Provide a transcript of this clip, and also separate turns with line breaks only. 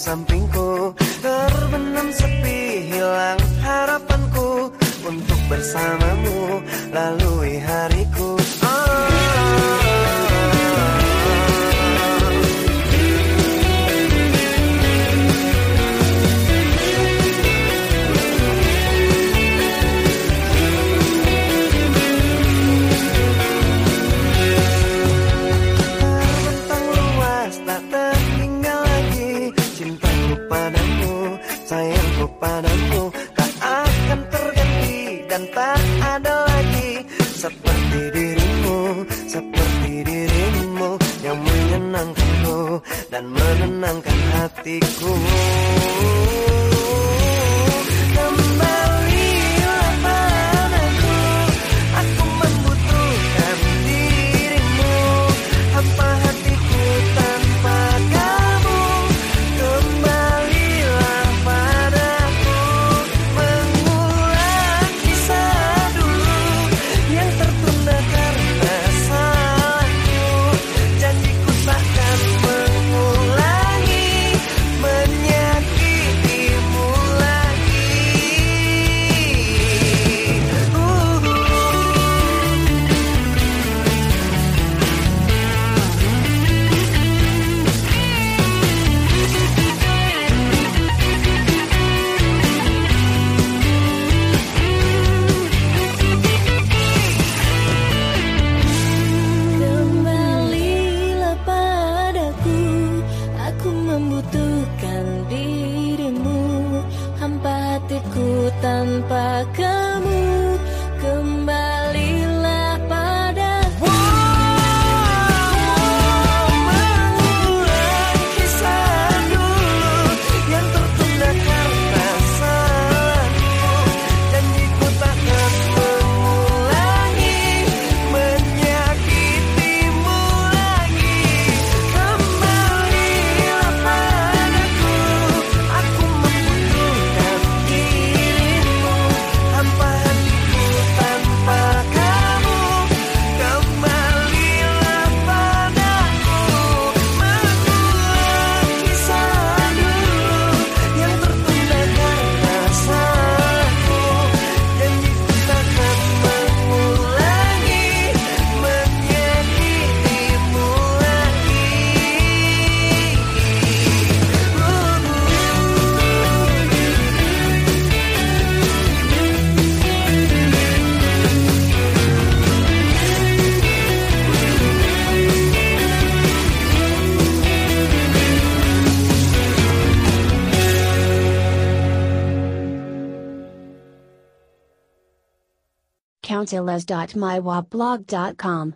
some ada lagi seperti dirimu, seperti dirimu yang menyenangkanku dan menenangkan hatiku. tanpa kenal
councilas.mywablog.com.